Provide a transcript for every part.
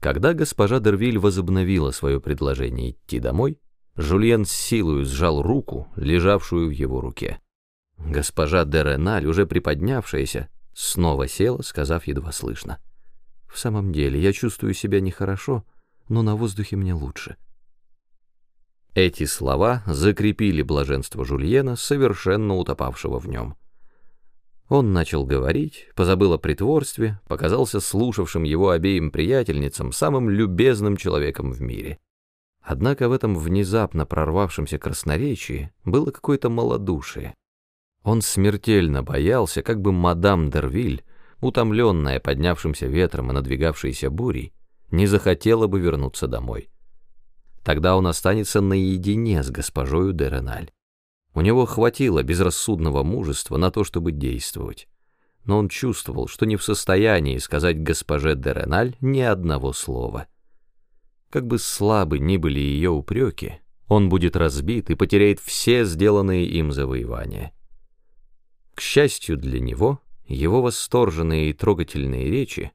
Когда госпожа Дервиль возобновила свое предложение идти домой, Жульен с силой сжал руку, лежавшую в его руке. Госпожа де Реналь, уже приподнявшаяся, снова села, сказав едва слышно. «В самом деле, я чувствую себя нехорошо, но на воздухе мне лучше». Эти слова закрепили блаженство Жульена, совершенно утопавшего в нем. Он начал говорить, позабыл о притворстве, показался слушавшим его обеим приятельницам самым любезным человеком в мире. Однако в этом внезапно прорвавшемся красноречии было какое-то малодушие. Он смертельно боялся, как бы мадам Дервиль, утомленная поднявшимся ветром и надвигавшейся бурей, не захотела бы вернуться домой. Тогда он останется наедине с госпожою де Реналь. У него хватило безрассудного мужества на то, чтобы действовать. Но он чувствовал, что не в состоянии сказать госпоже де Реналь ни одного слова. Как бы слабы ни были ее упреки, он будет разбит и потеряет все сделанные им завоевания. К счастью для него, его восторженные и трогательные речи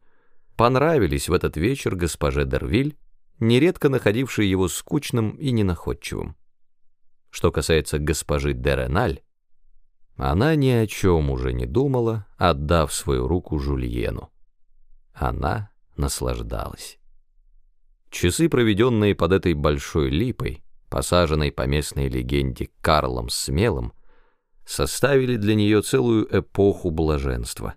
понравились в этот вечер госпоже Дервиль, нередко находившей его скучным и ненаходчивым. Что касается госпожи Дереналь, она ни о чем уже не думала, отдав свою руку Жульену. Она наслаждалась. Часы, проведенные под этой большой липой, посаженной по местной легенде Карлом Смелым, составили для нее целую эпоху блаженства.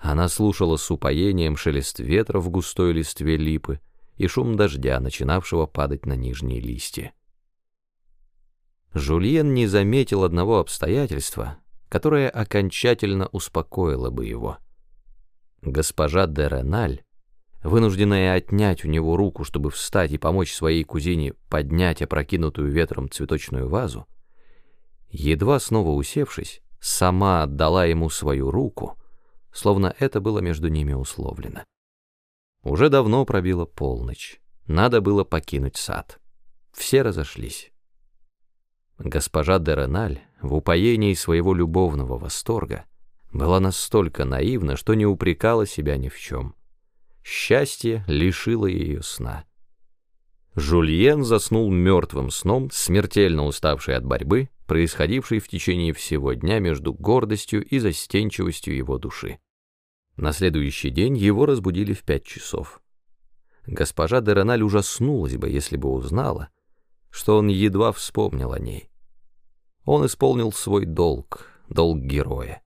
Она слушала с упоением шелест ветра в густой листве липы и шум дождя, начинавшего падать на нижние листья. Жульен не заметил одного обстоятельства, которое окончательно успокоило бы его. Госпожа де Реналь, вынужденная отнять у него руку, чтобы встать и помочь своей кузине поднять опрокинутую ветром цветочную вазу, едва снова усевшись, сама отдала ему свою руку, словно это было между ними условлено. Уже давно пробила полночь, надо было покинуть сад. Все разошлись. Госпожа де Реналь в упоении своего любовного восторга была настолько наивна, что не упрекала себя ни в чем. Счастье лишило ее сна. Жульен заснул мертвым сном, смертельно уставший от борьбы, происходившей в течение всего дня между гордостью и застенчивостью его души. На следующий день его разбудили в пять часов. Госпожа де Реналь ужаснулась бы, если бы узнала, что он едва вспомнил о ней. Он исполнил свой долг, долг героя.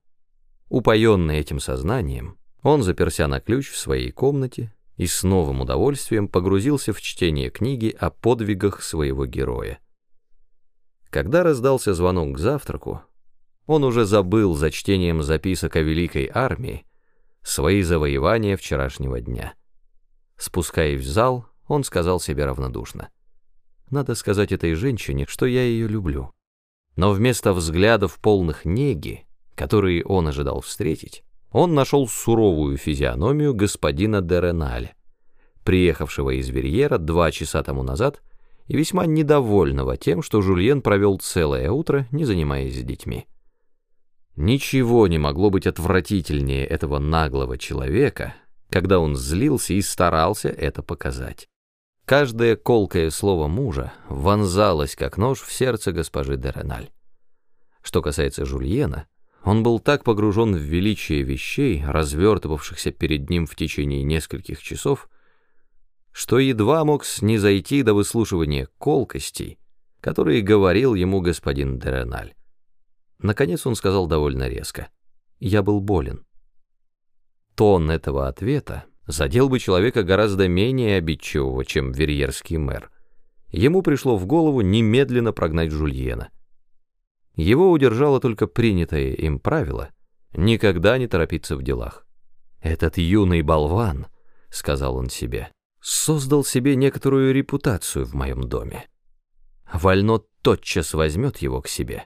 Упоенный этим сознанием, он заперся на ключ в своей комнате и с новым удовольствием погрузился в чтение книги о подвигах своего героя. Когда раздался звонок к завтраку, он уже забыл за чтением записок о великой армии свои завоевания вчерашнего дня. Спускаясь в зал, он сказал себе равнодушно. «Надо сказать этой женщине, что я ее люблю». Но вместо взглядов полных неги, которые он ожидал встретить, он нашел суровую физиономию господина Дереналя, приехавшего из Верьера два часа тому назад и весьма недовольного тем, что Жульен провел целое утро, не занимаясь с детьми. Ничего не могло быть отвратительнее этого наглого человека, когда он злился и старался это показать. Каждое колкое слово мужа вонзалось, как нож, в сердце госпожи де Реналь. Что касается Жульена, он был так погружен в величие вещей, развертывавшихся перед ним в течение нескольких часов, что едва мог снизойти до выслушивания колкостей, которые говорил ему господин де Реналь. Наконец он сказал довольно резко. «Я был болен». Тон этого ответа задел бы человека гораздо менее обидчивого, чем верьерский мэр. Ему пришло в голову немедленно прогнать Жульена. Его удержало только принятое им правило никогда не торопиться в делах. «Этот юный болван», — сказал он себе, — «создал себе некоторую репутацию в моем доме. Вально тотчас возьмет его к себе,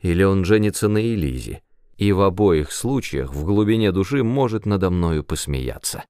или он женится на Элизе, и в обоих случаях в глубине души может надо мною посмеяться».